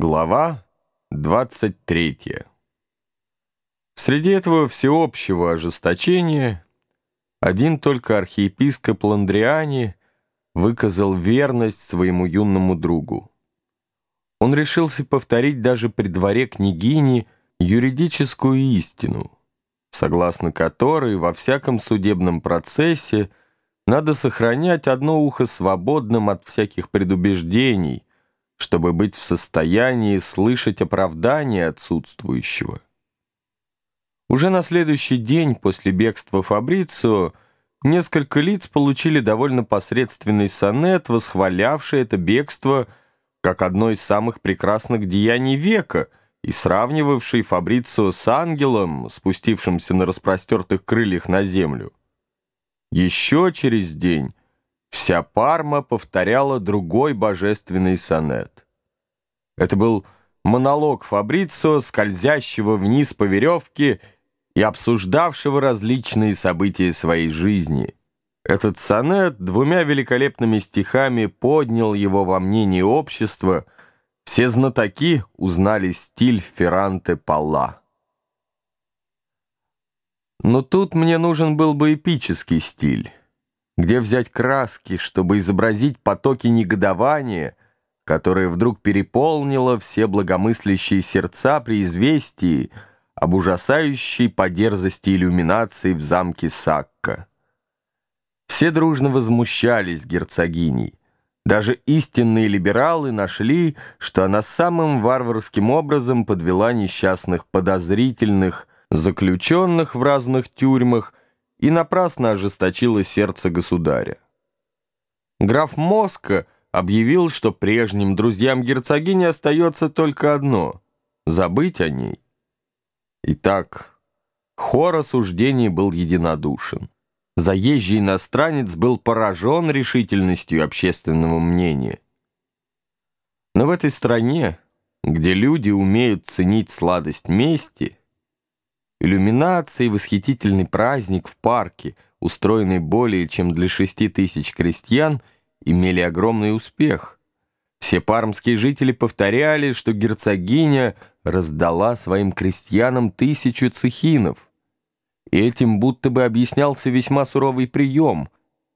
Глава 23 Среди этого всеобщего ожесточения один только архиепископ Ландриани выказал верность своему юному другу. Он решился повторить даже при дворе княгини юридическую истину, согласно которой во всяком судебном процессе надо сохранять одно ухо свободным от всяких предубеждений, чтобы быть в состоянии слышать оправдание отсутствующего. Уже на следующий день после бегства Фабрицио несколько лиц получили довольно посредственный сонет, восхвалявший это бегство как одно из самых прекрасных деяний века и сравнивавший Фабрицио с ангелом, спустившимся на распростертых крыльях на землю. Еще через день Вся Парма повторяла другой божественный сонет. Это был монолог Фабрицио, скользящего вниз по веревке и обсуждавшего различные события своей жизни. Этот сонет двумя великолепными стихами поднял его во мнении общества. Все знатоки узнали стиль Ферранте Палла. Но тут мне нужен был бы эпический стиль. Где взять краски, чтобы изобразить потоки негодования, которое вдруг переполнило все благомыслящие сердца при известии об ужасающей по дерзости иллюминации в замке Сакка? Все дружно возмущались герцогиней. Даже истинные либералы нашли, что она самым варварским образом подвела несчастных подозрительных, заключенных в разных тюрьмах, и напрасно ожесточило сердце государя. Граф Моска объявил, что прежним друзьям герцогини остается только одно — забыть о ней. Итак, хор осуждений был единодушен. Заезжий иностранец был поражен решительностью общественного мнения. Но в этой стране, где люди умеют ценить сладость мести, Иллюминация и восхитительный праздник в парке, устроенный более чем для шести тысяч крестьян, имели огромный успех. Все пармские жители повторяли, что герцогиня раздала своим крестьянам тысячу цехинов. И этим будто бы объяснялся весьма суровый прием,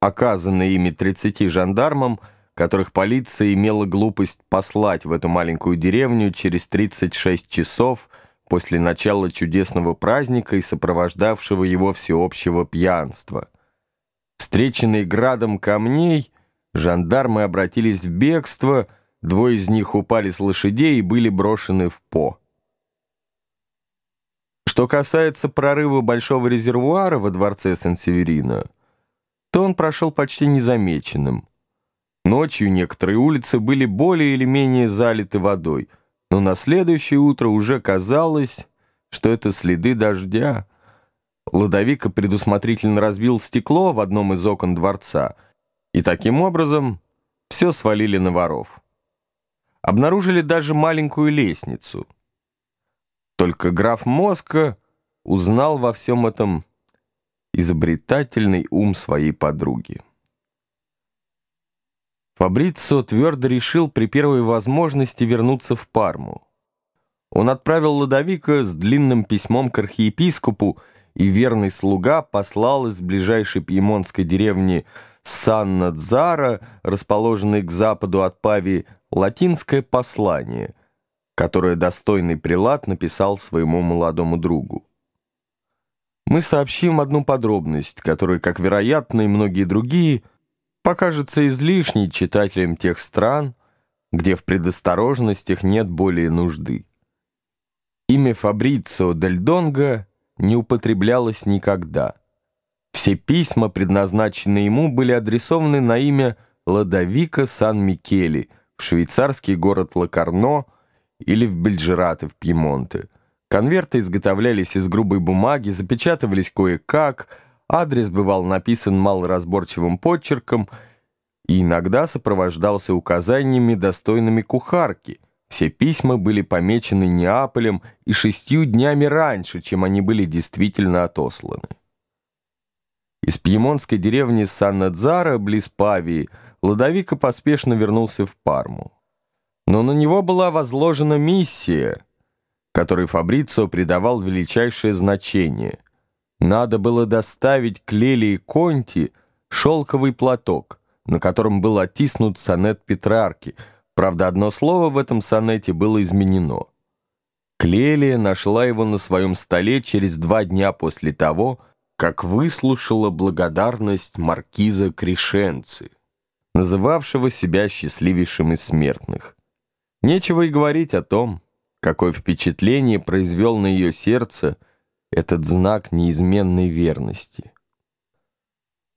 оказанный ими 30 жандармам, которых полиция имела глупость послать в эту маленькую деревню через 36 часов – после начала чудесного праздника и сопровождавшего его всеобщего пьянства. Встреченные градом камней, жандармы обратились в бегство, двое из них упали с лошадей и были брошены в По. Что касается прорыва большого резервуара во дворце Сан-Северино, то он прошел почти незамеченным. Ночью некоторые улицы были более или менее залиты водой — но на следующее утро уже казалось, что это следы дождя. Ладовика предусмотрительно разбил стекло в одном из окон дворца, и таким образом все свалили на воров. Обнаружили даже маленькую лестницу. Только граф Моска узнал во всем этом изобретательный ум своей подруги. Фабрицо твердо решил при первой возможности вернуться в Парму. Он отправил Ладовика с длинным письмом к архиепископу, и верный слуга послал из ближайшей пьемонтской деревни Санна-Дзара, расположенной к западу от Пави, латинское послание, которое достойный прилад написал своему молодому другу. Мы сообщим одну подробность, которая, как вероятно и многие другие, — покажется излишней читателям тех стран, где в предосторожностях нет более нужды. Имя Фабрицио Дель Донго не употреблялось никогда. Все письма, предназначенные ему, были адресованы на имя Ладовика Сан-Микели в швейцарский город Лакарно или в Бельджераты в Пьемонте. Конверты изготовлялись из грубой бумаги, запечатывались кое-как, Адрес бывал написан малоразборчивым почерком и иногда сопровождался указаниями, достойными кухарки. Все письма были помечены Неаполем и шестью днями раньше, чем они были действительно отосланы. Из пьемонтской деревни Сан-Надзара, близ Павии, Ладовика поспешно вернулся в Парму. Но на него была возложена миссия, которой Фабрицио придавал величайшее значение. Надо было доставить к Лелии Конти шелковый платок, на котором был оттиснут сонет Петрарки. Правда, одно слово в этом сонете было изменено. Клелия нашла его на своем столе через два дня после того, как выслушала благодарность маркиза Кришенци, называвшего себя счастливейшим из смертных. Нечего и говорить о том, какое впечатление произвел на ее сердце этот знак неизменной верности.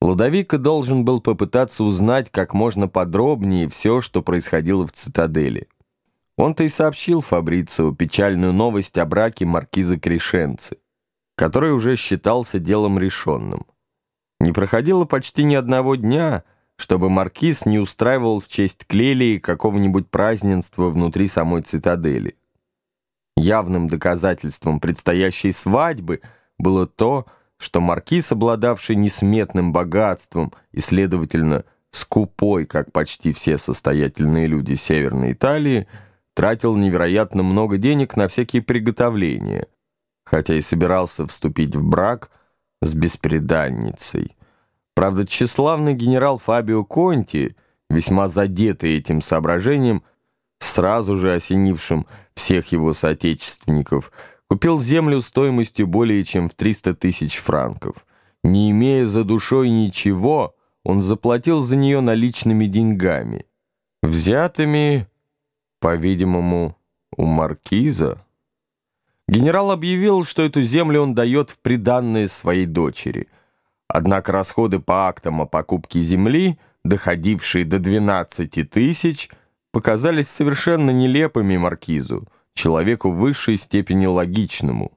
Ладовика должен был попытаться узнать как можно подробнее все, что происходило в цитадели. Он-то и сообщил Фабрицио печальную новость о браке маркиза Крешенцы, который уже считался делом решенным. Не проходило почти ни одного дня, чтобы маркиз не устраивал в честь Клелии какого-нибудь празднества внутри самой цитадели. Явным доказательством предстоящей свадьбы было то, что маркиз, обладавший несметным богатством и, следовательно, скупой, как почти все состоятельные люди Северной Италии, тратил невероятно много денег на всякие приготовления, хотя и собирался вступить в брак с беспреданницей. Правда, тщеславный генерал Фабио Конти, весьма задетый этим соображением, сразу же осенившим всех его соотечественников, купил землю стоимостью более чем в 300 тысяч франков. Не имея за душой ничего, он заплатил за нее наличными деньгами, взятыми по-видимому, у маркиза. Генерал объявил, что эту землю он дает в приданное своей дочери. Однако расходы по актам о покупке земли, доходившие до 12 тысяч, показались совершенно нелепыми маркизу, человеку в высшей степени логичному.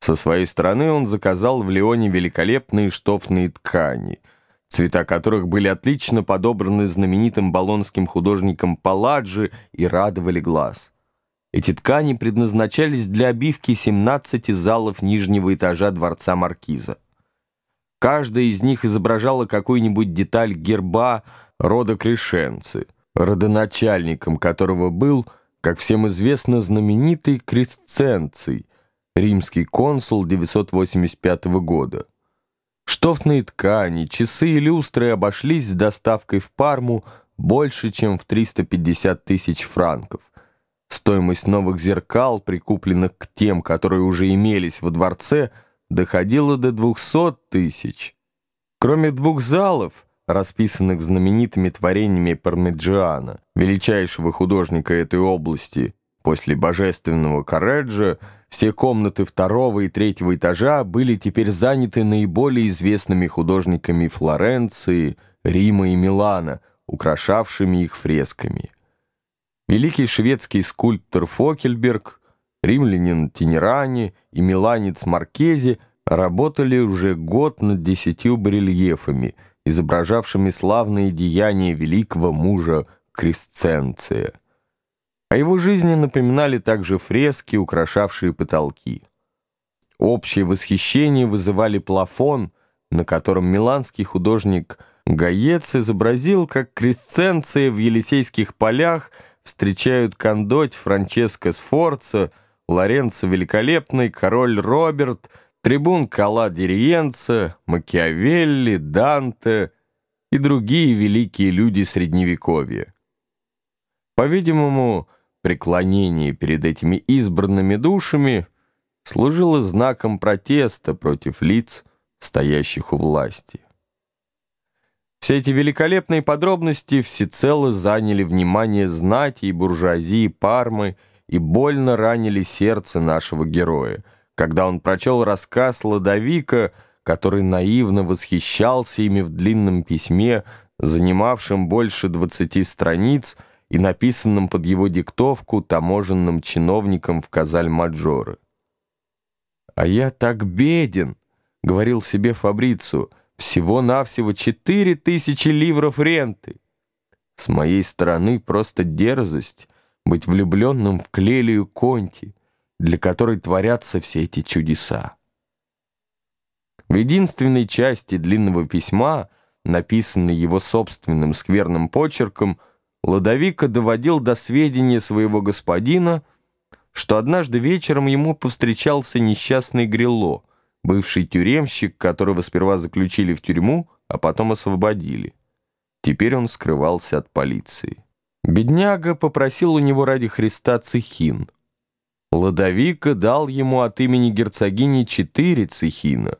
Со своей стороны он заказал в Леоне великолепные штофные ткани — цвета которых были отлично подобраны знаменитым болонским художником Палладжи и радовали глаз. Эти ткани предназначались для обивки 17 залов нижнего этажа дворца Маркиза. Каждая из них изображала какую-нибудь деталь герба рода Крешенцы, родоначальником которого был, как всем известно, знаменитый Кресценций, римский консул 985 года. Штофные ткани, часы и люстры обошлись с доставкой в Парму больше, чем в 350 тысяч франков. Стоимость новых зеркал, прикупленных к тем, которые уже имелись во дворце, доходила до 200 тысяч. Кроме двух залов, расписанных знаменитыми творениями Пармиджиана, величайшего художника этой области, после божественного Кареджа, все комнаты второго и третьего этажа были теперь заняты наиболее известными художниками Флоренции, Рима и Милана, украшавшими их фресками. Великий шведский скульптор Фокельберг, римлянин Тенерани и миланец Маркези работали уже год над десятью барельефами, изображавшими славные деяния великого мужа Кресценция. О его жизни напоминали также фрески, украшавшие потолки. Общее восхищение вызывали плафон, на котором миланский художник Гаец изобразил, как кресценции в Елисейских полях встречают Кондоть, Франческо Сфорца, Лоренцо Великолепный, король Роберт, трибун Кала Дириенца, Макиавелли, Данте и другие великие люди Средневековья. По-видимому, преклонение перед этими избранными душами служило знаком протеста против лиц, стоящих у власти. Все эти великолепные подробности всецело заняли внимание знати и буржуазии Пармы и больно ранили сердце нашего героя, когда он прочел рассказ Ладовика, который наивно восхищался ими в длинном письме, занимавшем больше двадцати страниц, и написанном под его диктовку таможенным чиновником в Казаль-Маджоре. «А я так беден», — говорил себе Фабрицу, — «всего-навсего четыре тысячи ливров ренты. С моей стороны просто дерзость быть влюбленным в Клелию Конти, для которой творятся все эти чудеса». В единственной части длинного письма, написанной его собственным скверным почерком, — Ладовика доводил до сведения своего господина, что однажды вечером ему повстречался несчастный Грилло, бывший тюремщик, которого сперва заключили в тюрьму, а потом освободили. Теперь он скрывался от полиции. Бедняга попросил у него ради Христа цехин. Ладовика дал ему от имени герцогини четыре цехина,